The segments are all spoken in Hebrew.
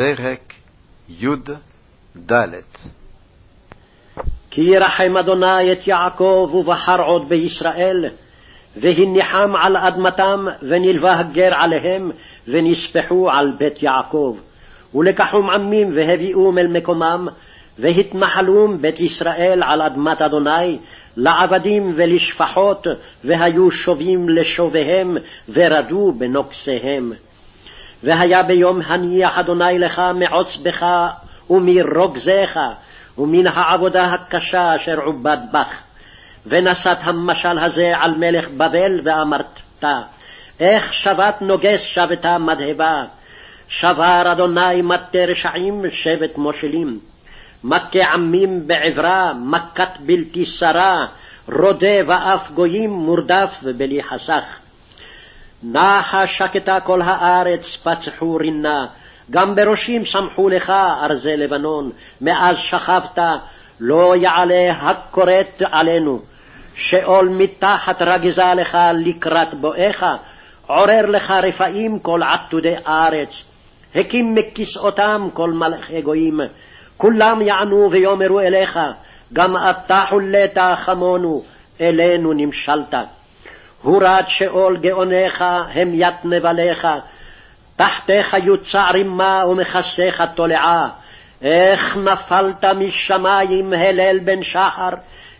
פרק י"ד כי ירחם אדוני את יעקב ובחר עוד בישראל, והניחם על אדמתם, ונלווה הגר עליהם, ונספחו על בית יעקב. ולקחום עמים והביאום אל מקומם, והתנחלום בית ישראל על אדמת אדוני, לעבדים ולשפחות, והיו שובים לשוביהם, ורדו בנוקסיהם. והיה ביום הניח אדוני לך מעוצבך ומרוגזך, ומן העבודה הקשה אשר עובד בך. ונשאת המשל הזה על מלך בבל, ואמרת, איך שבת נוגס שבתה מדהבה, שבר אדוני מטה רשעים שבט מושלים. מכה עמים בעברה, מכת בלתי שרה, רודה ואף גויים מורדף ובלי חסך. נחה שקטה כל הארץ, פצחו רינה, גם בראשים שמחו לך ארזי לבנון, מאז שכבת, לא יעלה הכורת עלינו. שאול מתחת רגזה לך לקראת בואך, עורר לך רפאים כל עתודי ארץ. הקים מכסאותם כל מלאכי גויים, כולם יענו ויאמרו אליך, גם אתה חולית חמונו, אלינו נמשלת. הורד שאול גאוניך, הם ית נבליך, תחתיך יוצע רימה ומכסיך תולעה. איך נפלת משמים הלל בן שחר,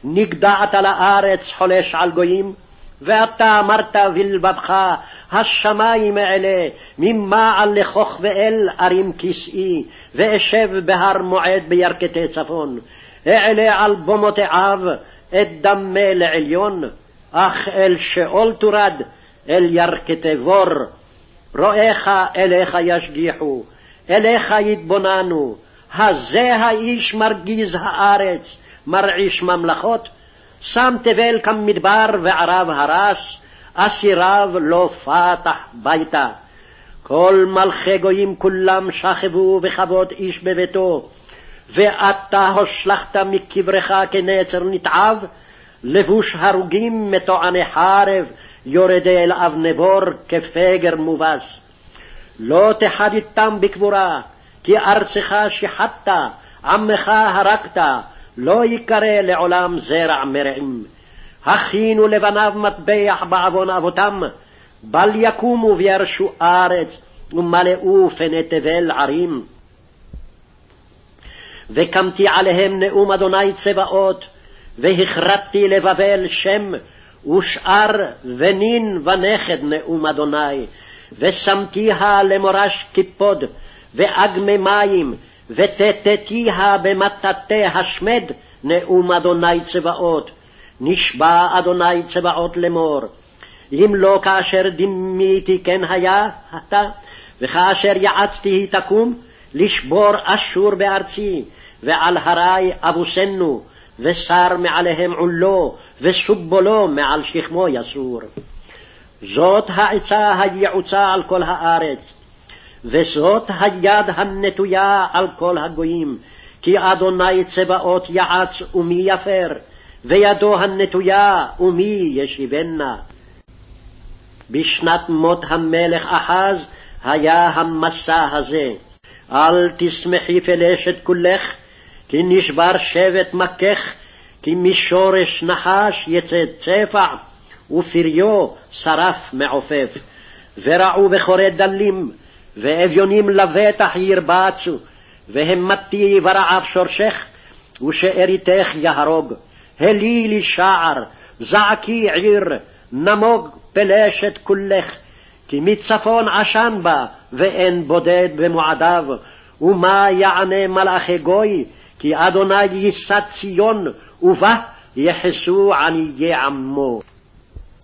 נגדעת לארץ חולש על גויים? ואתה אמרת בלבבך, השמים אלה, ממעל לכוך ואל ארים כסאי, ואשב בהר מועד בירכתי צפון. אעלה על במותיו, אדמה לעליון, אך אל שאול תורד, אל ירכתי בור. רואיך אליך ישגיחו, אליך יתבוננו, הזה האיש מרגיז הארץ, מרעיש ממלכות, שם תבל כמדבר וערב הרס, אסיריו לא פתח ביתה. כל מלכי גויים כולם שכבו בכבוד איש בביתו, ואתה הושלכת מקברך כנצר נתעב, לבוש הרוגים מטועני חרב, יורדי אל אבני בור כפגר מובס. לא תחד איתם בקבורה, כי ארצך שיחדת, עמך הרגת, לא ייקרא לעולם זרע מרעים. הכינו לבניו מטבח בעוון אבותם, בל יקומו וירשו ארץ, ומלאו פני תבל ערים. וקמתי עליהם נאום אדוני צבאות, והכרתתי לבבל שם, ושאר ונין ונכד נאום אדוני, ושמתיה למורש קיפוד, ואגמי מים, ותתתיה במטאטי השמד, נאום אדוני צבאות. נשבע אדוני צבאות לאמור, אם לא כאשר דימיתי כן היה אתה, וכאשר יעצתי היא תקום, לשבור אשור בארצי, ועל הרי אבוסנו, ושר מעליהם עולו, וסובולו מעל שכמו יסור. זאת העצה היעוצה על כל הארץ, וזאת היד הנטויה על כל הגויים, כי אדוני צבאות יעץ ומי יפר, וידו הנטויה ומי ישיבנה. בשנת מות המלך אחז היה המסע הזה. אל תשמחי פלשת כולך, כי נשבר שבט מכך, כי משורש נחש יצא צפע, ופריו שרף מעופף. ורעו בכורי דלים, ואביונים לבטח ירבצו, והמתי ברעב שורשך, ושאריתך יהרוג. הלילי שער, זעקי עיר, נמוג פלשת כולך, כי מצפון עשן בה, ואין בודד במועדיו, ומה יענה מלאכי גוי, כי אדוני יישא ציון, ובה יחסו עניי עמו.